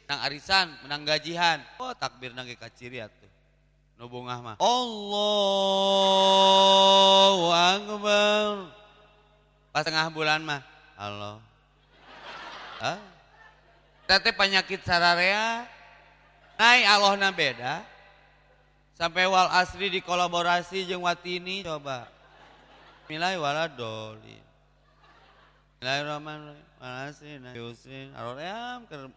menang arisan menang gajihan oh takbir nangge kaciri tuh nu bungah mah Allahu Akbar pas tengah bulan mah Allah ah Tete penyakit sararea, naik Allah na beda. Sampai wal asri dikolaborasi jeung watini coba. Milai doli. Bismillahirrahmanirrahim. Malasrin, yusrin, aroream keur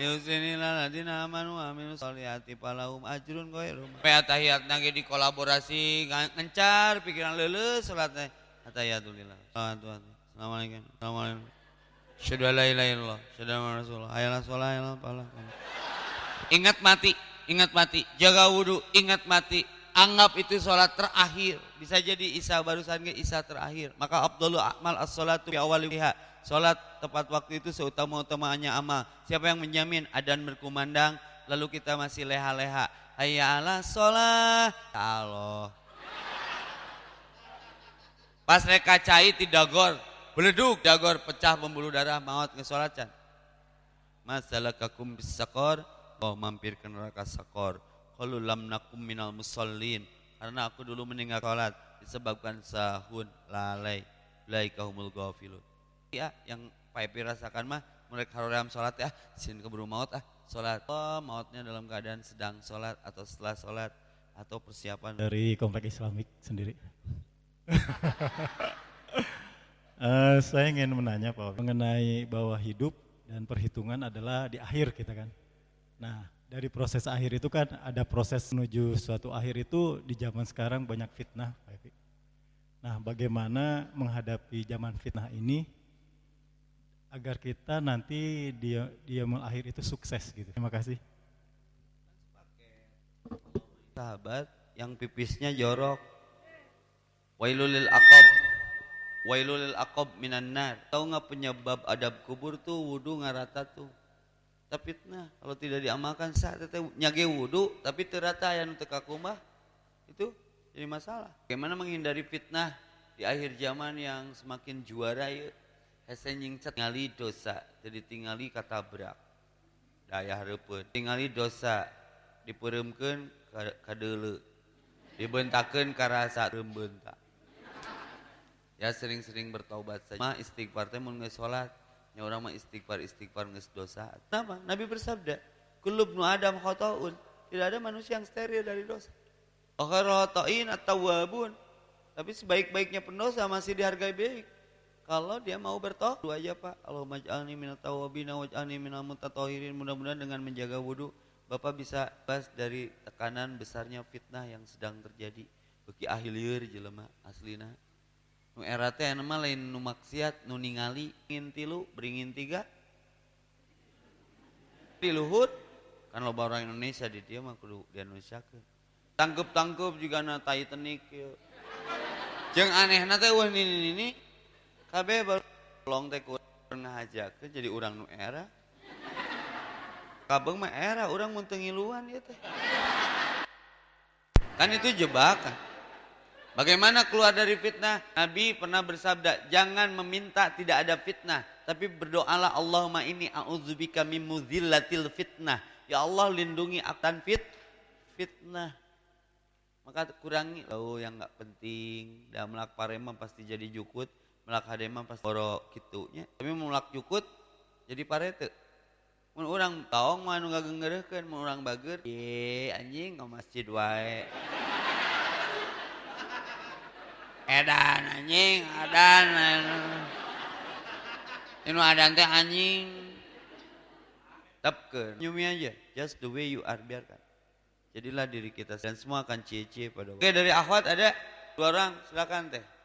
malas. Yusrin ilal ladina amanu aminu solihati palahum ajrun ghairu. Supaya tahiyat nage dikolaborasi ngencar pikiran leuleus salat teh. Atahiyatulillah. Assalamualaikum. Assalamualaikum. Syahadu la ilaha illallah, syahadu rasulullah. Ayalah sholat, ayalah pahala. Ingat mati, ingat mati. Jaga wudhu, ingat mati. Anggap itu sholat terakhir. Bisa jadi Isa barusan ke Isa terakhir. Maka Abdullah Akmal as-sholatu bi awaliha. Sholat tepat waktu itu seutama-utamanya amal. Siapa yang menjamin adan berkumandang, lalu kita masih leha-leha. Hayya ala sholat. Allah. Pas reka cai tidak gor, beleduk jagor pecah pembuluh darah maut ngesolatan masalah kakum bisakor oh mampir ke neraka sakor kalau lam nakum minal musallin karena aku dulu meninggal sholat disebabkan sahun lalai lai kahumul gafilun ya yang Pak rasakan mah mereka haram sholat ya sin keburu maut ah sholat oh mautnya dalam keadaan sedang sholat atau setelah sholat atau persiapan dari komplek Islamik sendiri Uh, [laughs] saya ingin menanya Pak mengenai bahwa hidup dan perhitungan adalah di akhir kita kan. Nah dari proses akhir itu kan ada proses menuju suatu akhir itu di zaman sekarang banyak fitnah Pak Epi. Nah bagaimana menghadapi zaman fitnah ini agar kita nanti dia dia akhir itu sukses gitu. Terima kasih. Sahabat yang pipisnya jorok. Wailulil aqab Wailul akob minan nar. Tahu nggak penyebab adab kubur tuh wudhu ngarata tuh. Tapi nah kalau tidak diamalkan saat itu nyage wudhu tapi terata yang untuk kumah itu jadi masalah. Bagaimana menghindari fitnah di akhir zaman yang semakin juara ya hese nyingcat tingali dosa jadi tingali kata berak daya harapun tingali dosa diperemkan kadele. Dibentakan karasa rembentak. Ya sering-sering bertaubat saja. Mah istighfar teh mun geus salat nya urang mah istighfar istighfar geus dosa. Kenapa? Nabi bersabda kulub nu adam khotoun tidak ada manusia yang steril dari dosa. Akhirotain atau wabun tapi sebaik-baiknya pendosa masih dihargai baik kalau dia mau bertobat aja pak. Allah maj'alni minat tawabina waj'alni minal mutatahirin mudah-mudahan dengan menjaga wudhu Bapak bisa bebas dari tekanan besarnya fitnah yang sedang terjadi. Bagi ahilir jelema aslina. Nu era teh anu mah lain nu maksiat nu ningali. Ingin tilu beringin tiga di luhut. Kan lo orang Indonesia di dia mah kudu ke tangkep tangkep juga na Titanic ya jeng aneh teh wah ini ini kabe baru long teh aja ke jadi orang nu era kabeng mah era orang mau tengiluan ya teh kan itu jebakan Bagaimana keluar dari fitnah? Nabi pernah bersabda, jangan meminta tidak ada fitnah, tapi berdoalah Allahumma ini a'udzubika min mudzillatil fitnah. Ya Allah lindungi akan fit fitnah. Maka kurangi lalu yang nggak penting. Dan melak parema pasti jadi jukut, melak hadema pasti boro kitunya. Tapi melak jukut jadi parete. Mun orang taong mah anu ngagenggereukeun, mun urang bager, ye anjing ke masjid wae. Edan anjing, adan. Ini adan teh anjing. Tepkeun. Nyumi aja, just the way you are biarkan. Jadilah diri kita dan semua akan cie-cie pada Oke dari akhwat ada dua orang, silakan teh.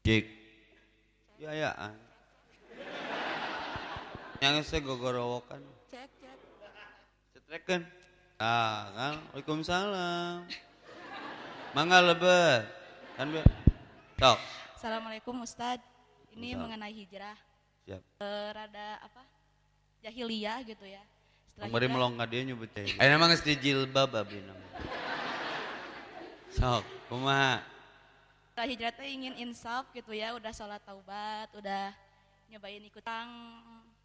Jik. Ya ya. Yang saya gogorowokan. Cek, cek. Cetrekan. Ah, kan. Waalaikumsalam. Mangga leber. Kan biar. Sok. Assalamualaikum Ustadz. Ini Waalaikumsalam. mengenai hijrah. Siap. Eh, rada apa? Jahiliyah gitu ya. Setelah Kemarin hijrah, melonggar dia nyebut teh. Ayo nama geus jilbab abdi nama. Sok, kumaha? Setelah hijrah teh ingin insaf gitu ya, udah sholat taubat, udah nyobain ikut kurang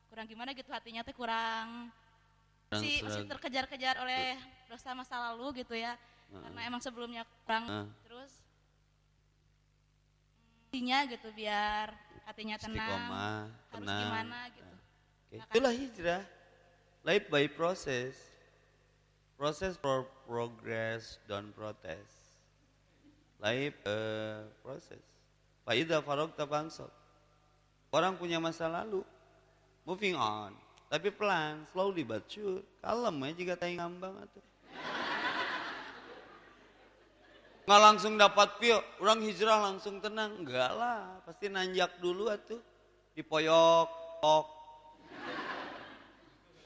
kurang gimana gitu hatinya teh kurang masih, masih terkejar-kejar oleh dosa masa lalu gitu ya. Karena emang sebelumnya kurang terus hatinya gitu biar hatinya tenang. Harus tenang. gimana gitu. Oke. Itulah hijrah. Life by process. Process for progress, don't protest. Life eh, proses. Faidah farok tapangsok. Orang punya masa lalu. Moving on. Tapi pelan, slowly but sure. Kalem aja jika tayi ngambang atuh. Nggak langsung dapat feel, orang hijrah langsung tenang. Enggak lah, pasti nanjak dulu atuh. Dipoyok, pok.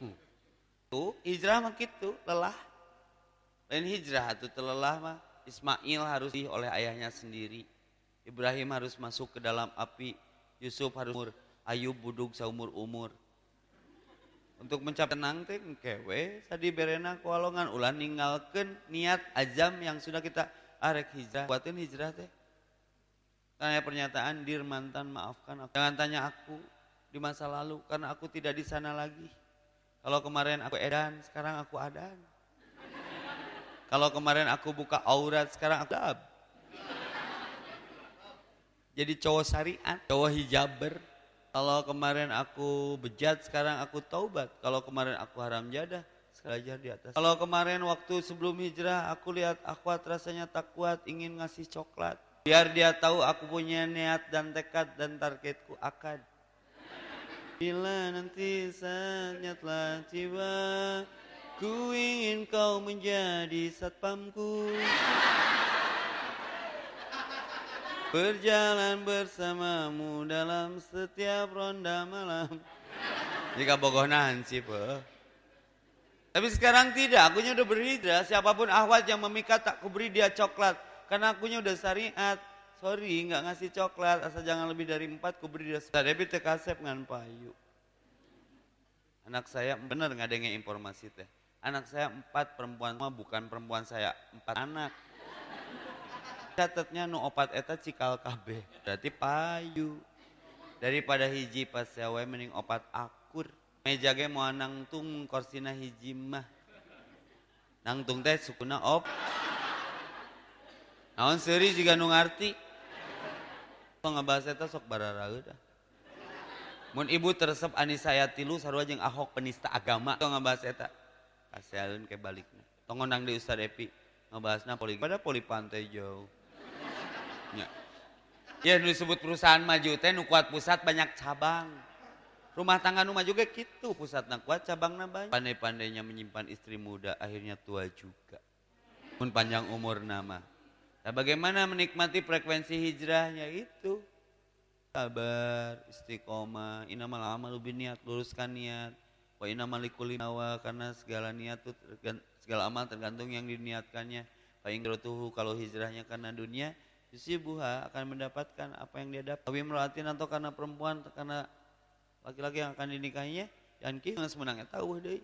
Hmm. Tuh, hijrah mah gitu, lelah. Lain hijrah atuh terlelah mah. Ismail harus di oleh ayahnya sendiri. Ibrahim harus masuk ke dalam api. Yusuf harus umur. Ayub buduk seumur umur. Untuk mencapai tenang teh kewe tadi berena kualongan ulah ninggalkeun niat azam yang sudah kita arek hijrah. Buatin hijrah teh. Tanya pernyataan dir mantan maafkan aku. Jangan tanya aku di masa lalu karena aku tidak di sana lagi. Kalau kemarin aku edan, sekarang aku adan. Kalau kemarin aku buka aurat, sekarang aku dab. Jadi cowok syariat, cowok hijaber. Kalau kemarin aku bejat, sekarang aku taubat. Kalau kemarin aku haram jadah, sekarang ajar di atas. Kalau kemarin waktu sebelum hijrah, aku lihat akhwat rasanya tak kuat, ingin ngasih coklat. Biar dia tahu aku punya niat dan tekad dan targetku akad. Bila nanti saatnya telah ku ingin kau menjadi satpamku. Berjalan bersamamu dalam setiap ronda malam. Jika bogoh nahan sih, Pe. Tapi sekarang tidak, akunya udah berhijrah. Siapa pun ahwat yang memikat tak kuberi dia coklat. Karena akunya udah syariat. Sorry, nggak ngasih coklat. Asal jangan lebih dari empat, kuberi dia. Tapi tekasep ngan payu. Anak saya, bener nggak ada informasi teh. Anak saya empat perempuan mah bukan perempuan saya, empat anak. Catatnya nu opat eta cikal kabeh. Berarti payu. Daripada hiji pas sewe mending opat akur. Meja ge moal nangtung korsina hiji mah. Nangtung teh sukuna op. Naon seuri juga nu ngarti. Sok ngebahas eta sok bararaeud dah. Mun ibu teresep Anissa aya tilu sarua jeung Ahok penista agama. Sok ngebahas eta. Kasihaeun ke balikna. Tong ngundang di Ustad Epi ngebahasna poli pada poli pantai jauh. Ya. Ya disebut perusahaan maju teh nu kuat pusat banyak cabang. Rumah tangga nu maju ge kitu pusatna kuat cabangna banyak. Pandai-pandainya menyimpan istri muda akhirnya tua juga. Mun panjang umur nama. Nah, bagaimana menikmati frekuensi hijrahnya itu? Sabar, istiqomah, inamal amal niat, luruskan niat. Wa inamal likulli nawa karena segala niat segala amal tergantung yang diniatkannya. Fa tuh kalau hijrahnya karena dunia, buha akan mendapatkan apa yang dia dapat. Tapi melatin atau karena perempuan, karena laki-laki yang akan dinikahinya, dan kita semenangnya tahu deh.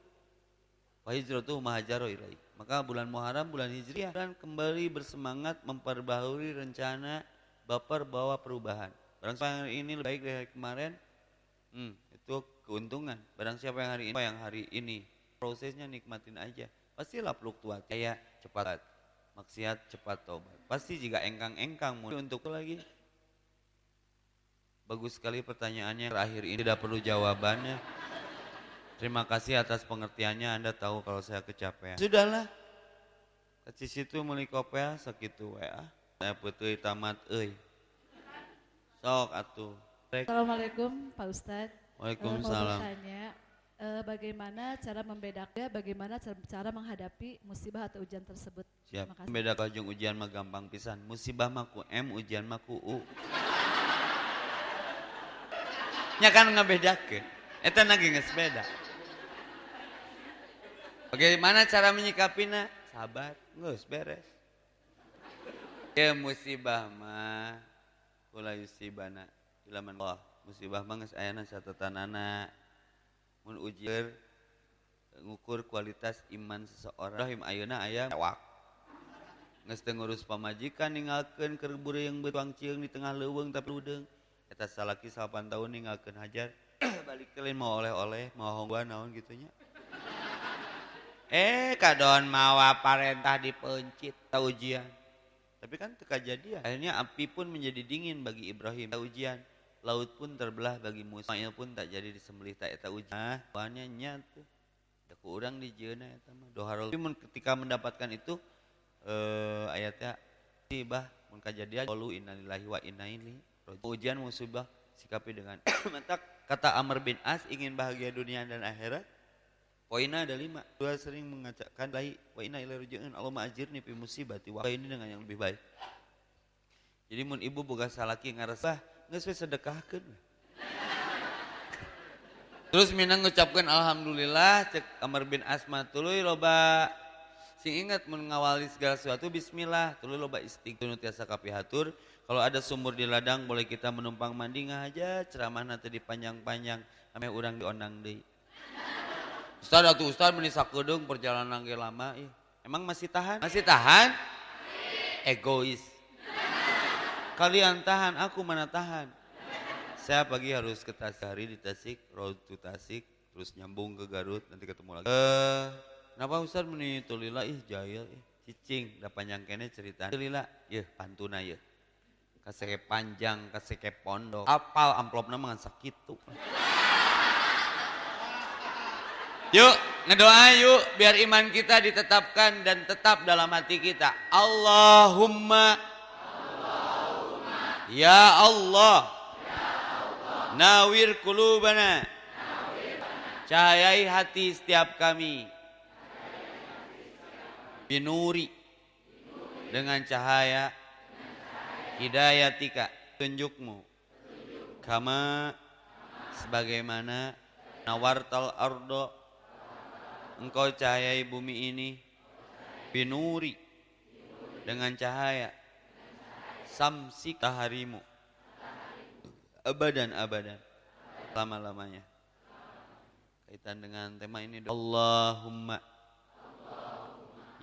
Wa hijratuhu mahajaro ilaih. Maka bulan Muharram, bulan Hijriah dan kembali bersemangat memperbaharui rencana baper bawa perubahan. Barang ini lebih baik dari kemarin, hmm, itu keuntungan. Barang siapa yang hari ini, yang hari ini prosesnya nikmatin aja. Pastilah fluktuatif. Kayak cepat maksiat cepat tobat. Pasti jika engkang-engkang untuk lagi. Bagus sekali pertanyaannya terakhir ini tidak perlu jawabannya. Terima kasih atas pengertiannya Anda tahu kalau saya kecapean. Sudahlah. Kasih situ meuli kopea sakitu we ah. Saya putih tamat euy. Sok atuh. Assalamualaikum Pak Ustadz. Waalaikumsalam. Uh, mau bertanya, uh, bagaimana cara membedakan, bagaimana cara, cara menghadapi musibah atau ujian tersebut? Siap. Beda kajung ujian mah gampang pisan. Musibah mah ku M, ujian mah ku U. Nya kan ngabedakeun. Eta nage geus beda. Bagaimana cara menyikapinya? Sabar, geus beres. Ya musibah mah kula yusibana ilaman Allah. Musibah geus ayana catatanana. Mun ujian ngukur kualitas iman seseorang. Rahim ayeuna aya wak. Teu ngurus pamajikan ninggalkeun keur yang betuang cieung di tengah leuweung tapi ludeung. Eta salaki 8 tahun ninggalkeun hajar [coughs] balik kalian mau oleh-oleh mau hongguan naon gitunya eh kadon mawa parentah dipencit tahu ujian tapi kan teka jadian akhirnya api pun menjadi dingin bagi Ibrahim tahu ujian laut pun terbelah bagi Musa. Ismail pun tak jadi disembelih tak eta ujian ah bahannya nyatu da ku urang di jeuna eta mah doharul tapi ketika mendapatkan itu eh ayatnya tibah mun kajadian qalu innalillahi wa inna ilaihi ujian musibah sikapi dengan mentak [coughs] kata Amr bin As ingin bahagia dunia dan akhirat. Poinnya ada lima. Dua sering mengatakan baik wa inna ilaihi rajiun. Allah ma'ajirni fi musibati wa ini dengan yang lebih baik. Jadi mun ibu boga salaki ngarasa geus we sedekahkeun terus minang ngucapkan alhamdulillah cek Amr bin Asma tuluy loba sing ingat mun ngawali segala sesuatu bismillah tuluy loba istighfar tiasa kapihatur kalau ada sumur di ladang boleh kita menumpang mandi aja ceramah nanti dipanjang-panjang ame urang diondang deui. Ustaz atuh Ustaz meni sakedeung perjalanan ge lama ih. Emang masih tahan? Masih tahan? Egois. Kalian tahan, aku mana tahan. Saya pagi harus ke Tasik di Tasik, road to Tasik, terus nyambung ke Garut, nanti ketemu lagi. Eh, kenapa Ustaz meni ih jahil ih. Cicing, da panjang kene cerita. Tulila, yeuh pantuna yeuh kaseke panjang, kaseke pondok. Apal amplop nama sakit tuh. Yuk, ngedoa yuk biar iman kita ditetapkan dan tetap dalam hati kita. Allahumma ya Allah, nawir kulubana, cahayai hati setiap kami, binuri, dengan cahaya hidayatika. Tunjukmu. Kama sebagaimana nawartal ardo. Engkau cahayai bumi ini. Binuri. Dengan cahaya samsi taharimu abadan abadan. Lama-lamanya. Kaitan dengan tema ini Allahumma.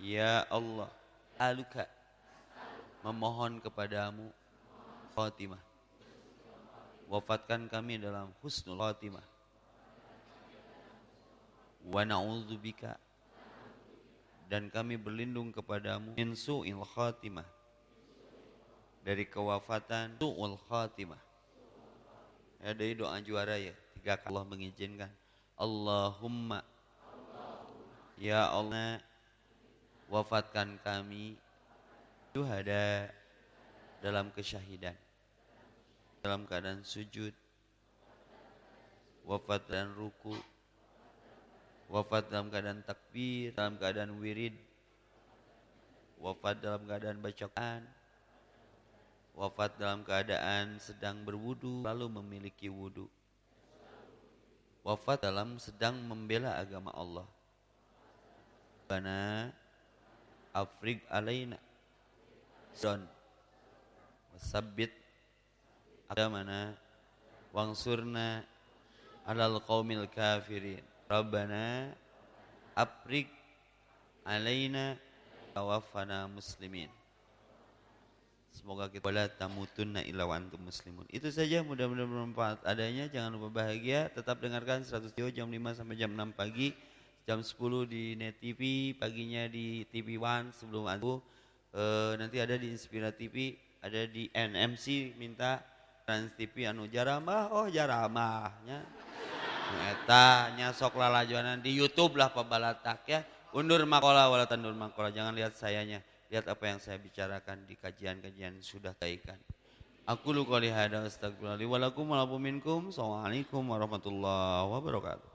Ya Allah. Aluka. Memohon kepadamu khatimah. Wafatkan kami dalam husnul khatimah. Wa na'udzubika. Dan kami berlindung kepadamu min su'il khatimah dari kewafatan su'ul khatimah. Ya dari doa juara ya, tiga kali Allah mengizinkan. Allahumma. Ya Allah wafatkan kami syuhada dalam kesyahidan. Dalam keadaan sujud. Wafat dan ruku. Wafat dalam keadaan takbir dalam keadaan wirid. Wafat dalam keadaan bacaan wafat dalam keadaan sedang berwudu lalu memiliki wudu. Wafat dalam sedang membela agama Allah. Bana afrig alaina. Son Wasabit Agamana. Wangsurna Alal qawmil kafirin. Rabbana Aprik Alaina. Tawafana muslimin Semoga kita wala tamutunna illa wa antum muslimun. Itu saja mudah-mudahan bermanfaat adanya. Jangan lupa bahagia. Tetap dengarkan 100 jam 5 sampai jam 6 pagi. jam 10 di Net TV, paginya di TV One sebelum aku. Eh, nanti ada di Inspira TV, ada di NMC minta Trans TV anu jaramah, oh jaramahnya. Eta nyasok lalajuanan di YouTube lah pabalatak ya. Undur makola wala tandur makola. Jangan lihat sayanya. Lihat apa yang saya bicarakan di kajian-kajian sudah taikan. Aku lu qouli hada astagfirullahi wa lakum wa. Assalamualaikum warahmatullahi wabarakatuh.